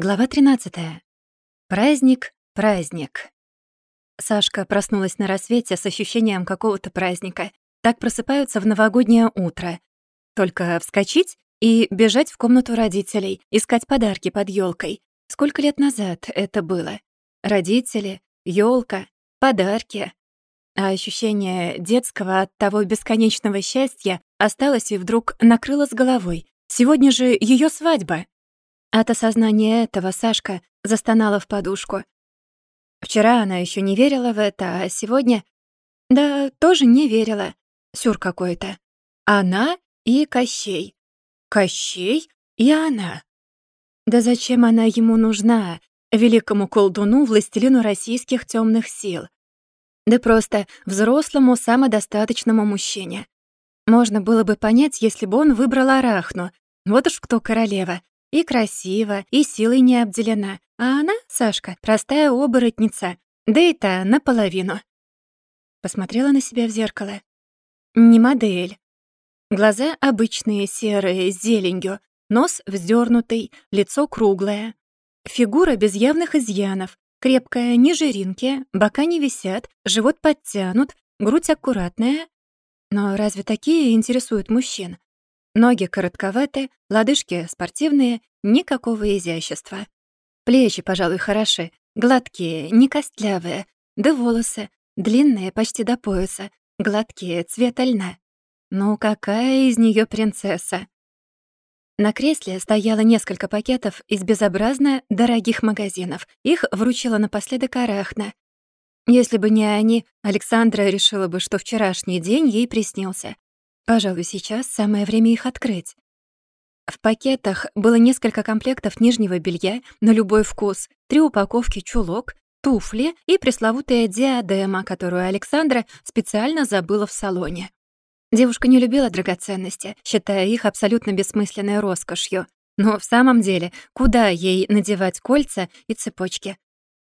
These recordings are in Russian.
Глава 13. Праздник, праздник. Сашка проснулась на рассвете с ощущением какого-то праздника. Так просыпаются в новогоднее утро. Только вскочить и бежать в комнату родителей, искать подарки под елкой. Сколько лет назад это было? Родители, елка, подарки. А ощущение детского от того бесконечного счастья осталось и вдруг накрыло с головой. Сегодня же ее свадьба. От осознания этого Сашка застонала в подушку. Вчера она еще не верила в это, а сегодня... Да, тоже не верила. Сюр какой-то. Она и Кощей. Кощей и она. Да зачем она ему нужна, великому колдуну, властелину российских темных сил? Да просто взрослому самодостаточному мужчине. Можно было бы понять, если бы он выбрал Арахну. Вот уж кто королева. И красива, и силой не обделена. А она, Сашка, простая оборотница, да и та наполовину. Посмотрела на себя в зеркало. Не модель. Глаза обычные, серые, с зеленью, нос вздернутый, лицо круглое. Фигура без явных изъянов, крепкая, не жиринки, бока не висят, живот подтянут, грудь аккуратная. Но разве такие интересуют мужчин? Ноги коротковаты, лодыжки спортивные, никакого изящества. Плечи, пожалуй, хороши, гладкие, не костлявые, да волосы, длинные почти до пояса, гладкие, цвета льна. Ну какая из нее принцесса? На кресле стояло несколько пакетов из безобразно дорогих магазинов. Их вручила напоследок Арахна. Если бы не они, Александра решила бы, что вчерашний день ей приснился. Пожалуй, сейчас самое время их открыть. В пакетах было несколько комплектов нижнего белья на любой вкус, три упаковки чулок, туфли и пресловутая диадема, которую Александра специально забыла в салоне. Девушка не любила драгоценности, считая их абсолютно бессмысленной роскошью. Но в самом деле, куда ей надевать кольца и цепочки?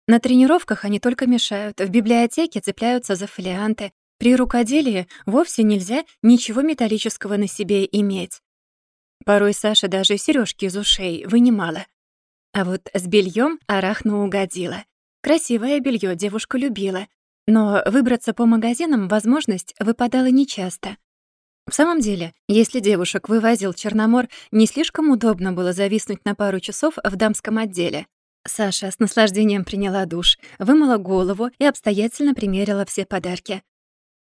На тренировках они только мешают, в библиотеке цепляются за фолианты, при рукоделии вовсе нельзя ничего металлического на себе иметь. Порой Саша даже сережки из ушей вынимала. А вот с бельем Арахна угодила. Красивое белье девушка любила, но выбраться по магазинам возможность выпадала нечасто. В самом деле, если девушек вывозил Черномор, не слишком удобно было зависнуть на пару часов в дамском отделе. Саша с наслаждением приняла душ, вымыла голову и обстоятельно примерила все подарки.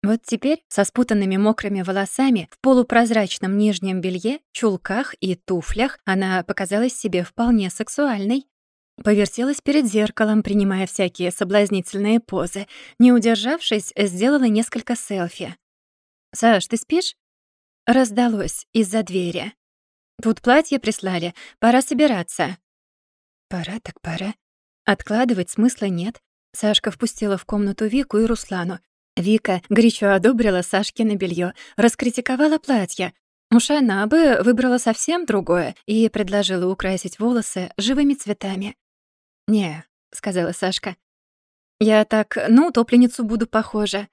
Вот теперь со спутанными мокрыми волосами в полупрозрачном нижнем белье, чулках и туфлях она показалась себе вполне сексуальной. Повертелась перед зеркалом, принимая всякие соблазнительные позы. Не удержавшись, сделала несколько селфи. «Саш, ты спишь?» Раздалось из-за двери. «Тут платье прислали, пора собираться». «Пора так пора. Откладывать смысла нет». Сашка впустила в комнату Вику и Руслану, Вика горячо одобрила Сашкино белье, раскритиковала платье. Уж она бы выбрала совсем другое и предложила украсить волосы живыми цветами. «Не», — сказала Сашка, — «я так на утопленницу буду похожа».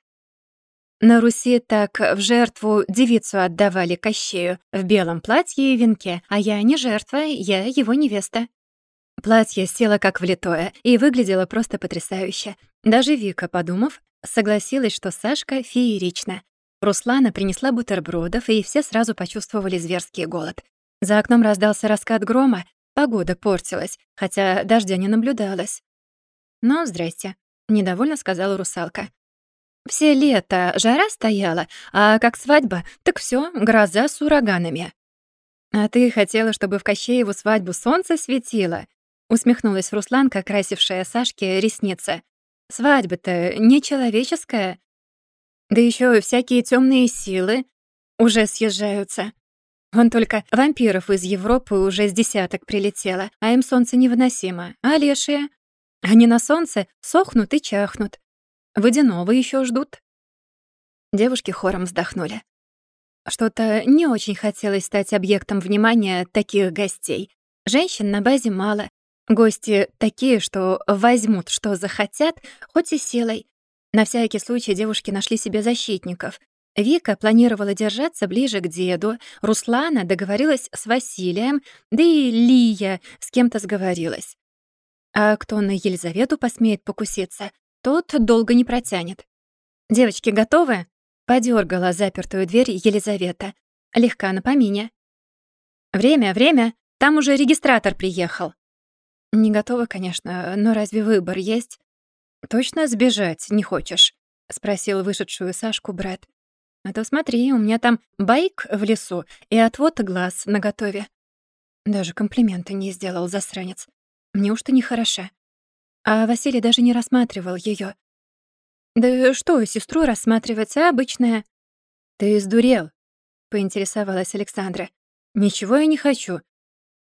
На Руси так в жертву девицу отдавали Кощею в белом платье и венке, а я не жертва, я его невеста. Платье село как влитое и выглядело просто потрясающе. Даже Вика, подумав, Согласилась, что Сашка феерична. Руслана принесла бутербродов, и все сразу почувствовали зверский голод. За окном раздался раскат грома, погода портилась, хотя дождя не наблюдалось. «Ну, здрасте», — недовольно сказала русалка. «Все лето жара стояла, а как свадьба, так все гроза с ураганами». «А ты хотела, чтобы в Кощееву свадьбу солнце светило?» — усмехнулась Русланка, красившая Сашке ресницы. Свадьба-то нечеловеческая. Да еще всякие темные силы уже съезжаются. Вон только вампиров из Европы уже с десяток прилетело, а им солнце невыносимо. А лешие? Они на солнце сохнут и чахнут. Водяного еще ждут. Девушки хором вздохнули. Что-то не очень хотелось стать объектом внимания таких гостей. Женщин на базе мало, Гости такие, что возьмут, что захотят, хоть и силой. На всякий случай девушки нашли себе защитников. Вика планировала держаться ближе к деду, Руслана договорилась с Василием, да и Лия с кем-то сговорилась. А кто на Елизавету посмеет покуситься, тот долго не протянет. «Девочки, готовы?» — подергала запертую дверь Елизавета. Легка на помине. «Время, время! Там уже регистратор приехал!» «Не готова, конечно, но разве выбор есть?» «Точно сбежать не хочешь?» — спросил вышедшую Сашку брат. «А то смотри, у меня там байк в лесу и отвод глаз наготове». Даже комплименты не сделал засранец. Мне уж-то нехорошо. А Василий даже не рассматривал её. «Да что, сестру рассматривать, а обычная?» «Ты сдурел?» — поинтересовалась Александра. «Ничего я не хочу.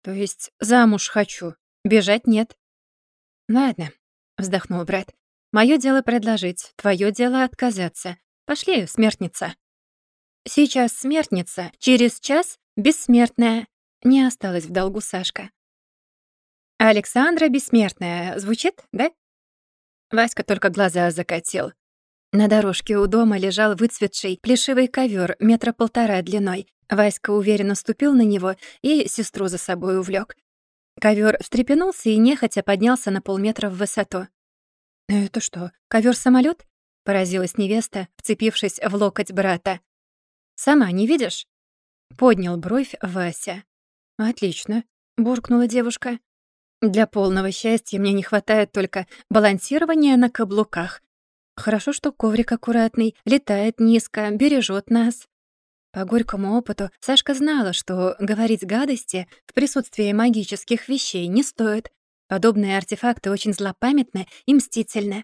То есть замуж хочу. Бежать нет». «Ладно», — вздохнул брат. «Моё дело предложить, твоё дело отказаться. Пошли, смертница». «Сейчас смертница, через час бессмертная», — не осталась в долгу Сашка. «Александра Бессмертная» звучит, да?» Васька только глаза закатил. На дорожке у дома лежал выцветший плешивый ковер метра полтора длиной. Васька уверенно ступил на него и сестру за собой увлек. Ковер встрепенулся и нехотя поднялся на полметра в высоту. «Это что, ковер самолет? поразилась невеста, вцепившись в локоть брата. «Сама не видишь?» Поднял бровь Вася. «Отлично», — буркнула девушка. Для полного счастья мне не хватает только балансирования на каблуках. Хорошо, что коврик аккуратный, летает низко, бережет нас. По горькому опыту Сашка знала, что говорить гадости в присутствии магических вещей не стоит. Подобные артефакты очень злопамятны и мстительны.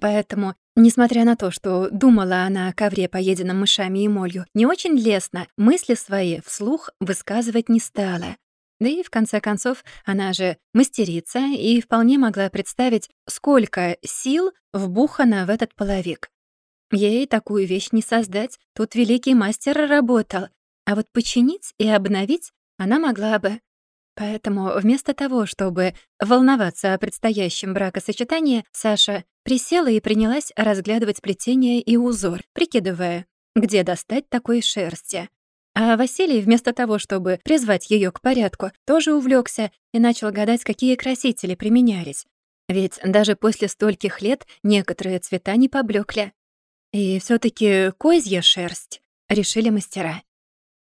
Поэтому, несмотря на то, что думала она о ковре, поеденном мышами и молью, не очень лестно мысли свои вслух высказывать не стала. Да и, в конце концов, она же мастерица и вполне могла представить, сколько сил вбухано в этот половик. Ей такую вещь не создать, тут великий мастер работал, а вот починить и обновить она могла бы. Поэтому вместо того, чтобы волноваться о предстоящем бракосочетании, Саша присела и принялась разглядывать плетение и узор, прикидывая, где достать такой шерсти. А Василий, вместо того, чтобы призвать ее к порядку, тоже увлекся и начал гадать, какие красители применялись. Ведь даже после стольких лет некоторые цвета не поблекли. И все таки козья шерсть, решили мастера.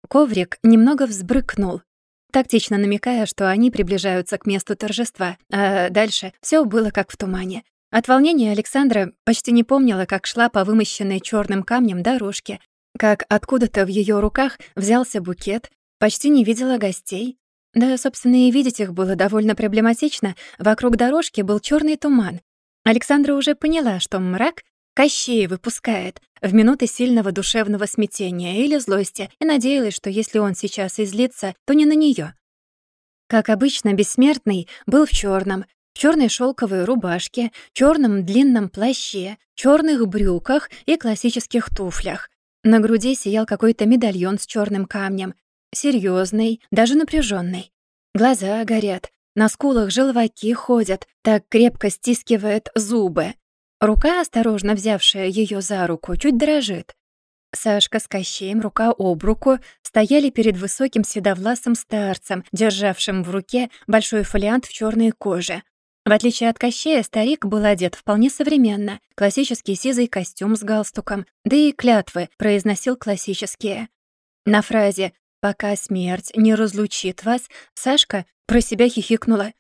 Коврик немного взбрыкнул, тактично намекая, что они приближаются к месту торжества, а дальше все было как в тумане. От волнения Александра почти не помнила, как шла по вымощенной черным камнем дорожке, как откуда-то в ее руках взялся букет, почти не видела гостей. Да, собственно, и видеть их было довольно проблематично. Вокруг дорожки был черный туман. Александра уже поняла, что мрак Кощей выпускает в минуты сильного душевного смятения или злости и надеялась, что если он сейчас излится, то не на нее. Как обычно, бессмертный был в черном, в черной шелковой рубашке, черном длинном плаще, черных брюках и классических туфлях. На груди сиял какой-то медальон с черным камнем. серьезный, даже напряженный. Глаза горят, на скулах желваки ходят, так крепко стискивает зубы. Рука, осторожно взявшая ее за руку, чуть дрожит. Сашка с Кощеем рука об руку стояли перед высоким седовласым старцем, державшим в руке большой фолиант в черной коже. В отличие от Кощея, старик был одет вполне современно. Классический сизый костюм с галстуком, да и клятвы произносил классические. На фразе «пока смерть не разлучит вас» Сашка про себя хихикнула.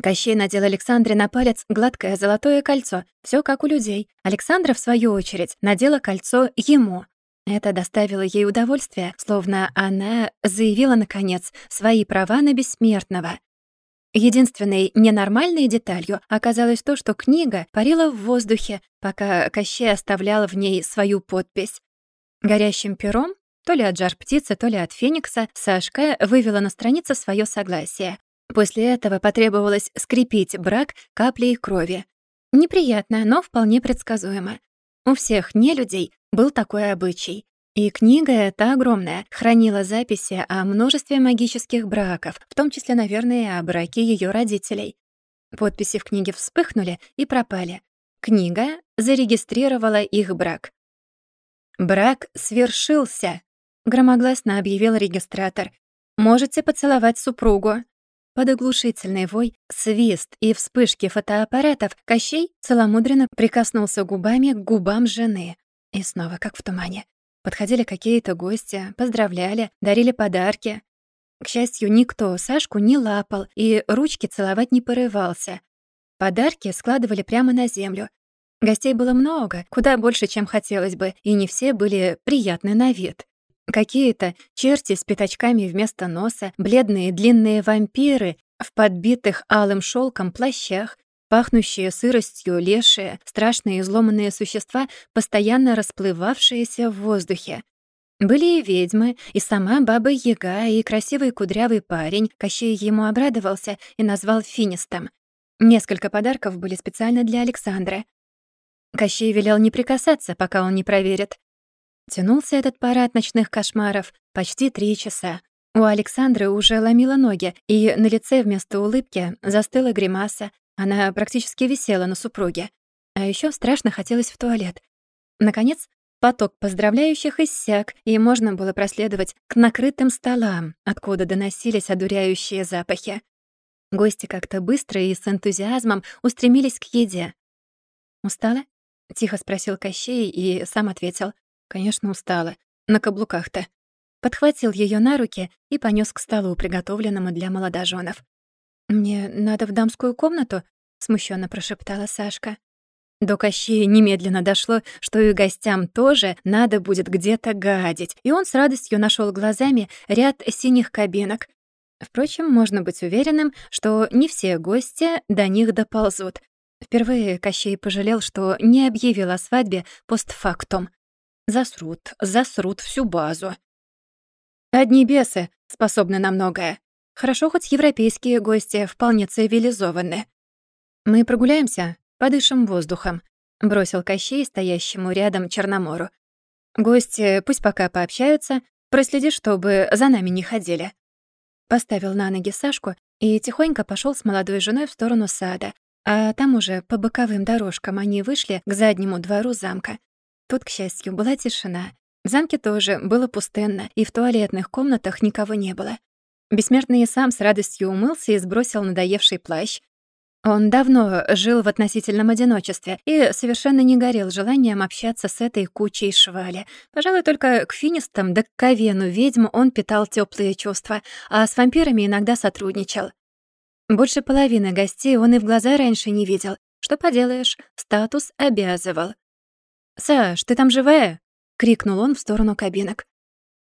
Кощей надел Александре на палец гладкое золотое кольцо, все как у людей. Александра, в свою очередь, надела кольцо ему. Это доставило ей удовольствие, словно она заявила, наконец, свои права на бессмертного. Единственной ненормальной деталью оказалось то, что книга парила в воздухе, пока Кощей оставлял в ней свою подпись. Горящим пером, то ли от жар-птицы, то ли от феникса, Сашка вывела на странице свое согласие. После этого потребовалось скрепить брак каплей крови. Неприятно, но вполне предсказуемо. У всех нелюдей был такой обычай. И книга эта огромная, хранила записи о множестве магических браков, в том числе, наверное, и о браке ее родителей. Подписи в книге вспыхнули и пропали. Книга зарегистрировала их брак. «Брак свершился», — громогласно объявил регистратор. «Можете поцеловать супругу». Под оглушительный вой, свист и вспышки фотоаппаратов Кощей целомудренно прикоснулся губами к губам жены. И снова, как в тумане. Подходили какие-то гости, поздравляли, дарили подарки. К счастью, никто Сашку не лапал и ручки целовать не порывался. Подарки складывали прямо на землю. Гостей было много, куда больше, чем хотелось бы, и не все были приятны на вид. Какие-то черти с пятачками вместо носа, бледные длинные вампиры в подбитых алым шелком плащах, пахнущие сыростью лешие, страшные изломанные существа, постоянно расплывавшиеся в воздухе. Были и ведьмы, и сама Баба-Яга, и красивый кудрявый парень. Кощей ему обрадовался и назвал Финистом. Несколько подарков были специально для Александра. Кощей велел не прикасаться, пока он не проверит. Тянулся этот парад ночных кошмаров почти три часа. У Александры уже ломило ноги, и на лице вместо улыбки застыла гримаса. Она практически висела на супруге. А еще страшно хотелось в туалет. Наконец, поток поздравляющих иссяк, и можно было проследовать к накрытым столам, откуда доносились одуряющие запахи. Гости как-то быстро и с энтузиазмом устремились к еде. «Устала?» — тихо спросил Кощей и сам ответил. Конечно, устала. На каблуках-то. Подхватил ее на руки и понес к столу, приготовленному для молодоженов. «Мне надо в дамскую комнату?» — смущенно прошептала Сашка. До Кощея немедленно дошло, что и гостям тоже надо будет где-то гадить, и он с радостью нашел глазами ряд синих кабинок. Впрочем, можно быть уверенным, что не все гости до них доползут. Впервые Кощей пожалел, что не объявил о свадьбе постфактум. Засрут, засрут всю базу. Одни бесы способны на многое. Хорошо, хоть европейские гости вполне цивилизованы. Мы прогуляемся, подышим воздухом, бросил Кощей стоящему рядом Черномору. Гости пусть пока пообщаются, проследи, чтобы за нами не ходили. Поставил на ноги Сашку и тихонько пошел с молодой женой в сторону сада, а там уже по боковым дорожкам они вышли к заднему двору замка. Тут, к счастью, была тишина. В замке тоже было пустынно, и в туалетных комнатах никого не было. Бессмертный сам с радостью умылся и сбросил надоевший плащ. Он давно жил в относительном одиночестве и совершенно не горел желанием общаться с этой кучей швали. Пожалуй, только к финистам да к ковену ведьм он питал теплые чувства, а с вампирами иногда сотрудничал. Больше половины гостей он и в глаза раньше не видел. Что поделаешь, статус обязывал. «Саш, ты там живая?» — крикнул он в сторону кабинок.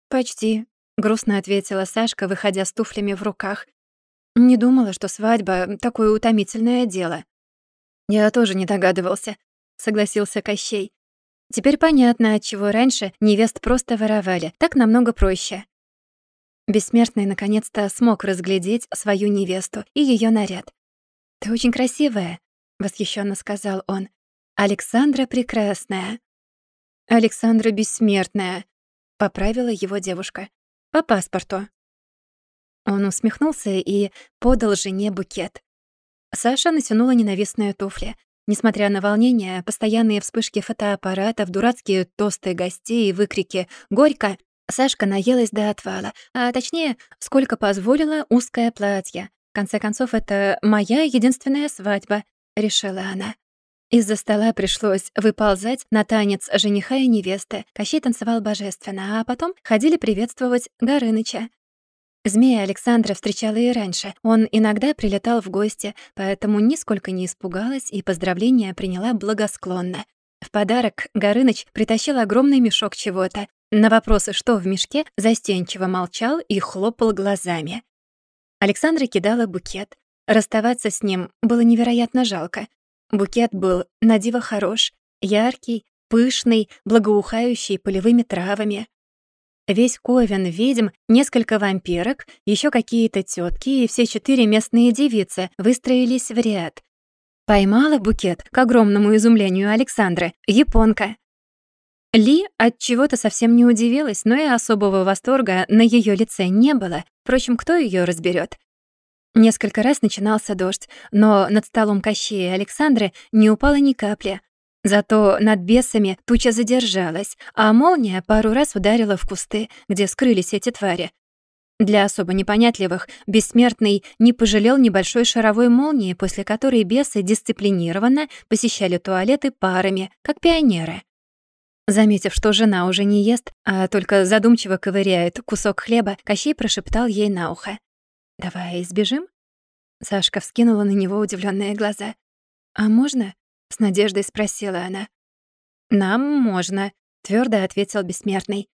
«Почти», — грустно ответила Сашка, выходя с туфлями в руках. «Не думала, что свадьба — такое утомительное дело». «Я тоже не догадывался», — согласился Кощей. «Теперь понятно, отчего раньше невест просто воровали. Так намного проще». Бессмертный наконец-то смог разглядеть свою невесту и ее наряд. «Ты очень красивая», — восхищенно сказал он. Александра прекрасная. Александра бессмертная, поправила его девушка. По паспорту. Он усмехнулся и подал жене букет. Саша натянула ненавистные туфли. Несмотря на волнение, постоянные вспышки фотоаппаратов, дурацкие тосты гостей и выкрики «Горько!», Сашка наелась до отвала, а точнее, сколько позволила узкое платье. В конце концов, это моя единственная свадьба, решила она. Из-за стола пришлось выползать на танец жениха и невесты. Кощей танцевал божественно, а потом ходили приветствовать Горыныча. Змея Александра встречала и раньше. Он иногда прилетал в гости, поэтому нисколько не испугалась и поздравления приняла благосклонно. В подарок Горыныч притащил огромный мешок чего-то. На вопросы, что в мешке, застенчиво молчал и хлопал глазами. Александра кидала букет. Расставаться с ним было невероятно жалко. Букет был на диво хорош, яркий, пышный, благоухающий полевыми травами. Весь ковен ведьм, несколько вампирок, еще какие-то тетки и все четыре местные девицы выстроились в ряд. Поймала букет, к огромному изумлению Александры, японка. Ли от чего-то совсем не удивилась, но и особого восторга на ее лице не было. Впрочем, кто ее разберет? Несколько раз начинался дождь, но над столом Кощея и Александры не упало ни капли. Зато над бесами туча задержалась, а молния пару раз ударила в кусты, где скрылись эти твари. Для особо непонятливых бессмертный не пожалел небольшой шаровой молнии, после которой бесы дисциплинированно посещали туалеты парами, как пионеры. Заметив, что жена уже не ест, а только задумчиво ковыряет кусок хлеба, Кощей прошептал ей на ухо. «Давай сбежим?» Сашка вскинула на него удивленные глаза. «А можно?» — с надеждой спросила она. «Нам можно», — твердо ответил бессмертный.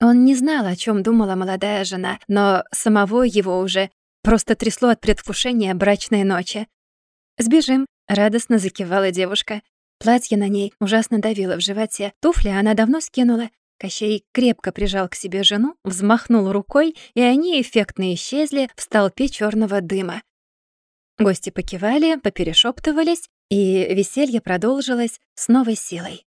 Он не знал, о чем думала молодая жена, но самого его уже просто трясло от предвкушения брачной ночи. «Сбежим», — радостно закивала девушка. Платье на ней ужасно давило в животе, туфли она давно скинула. Кощей крепко прижал к себе жену, взмахнул рукой, и они эффектно исчезли в столпе черного дыма. Гости покивали, поперешептывались, и веселье продолжилось с новой силой.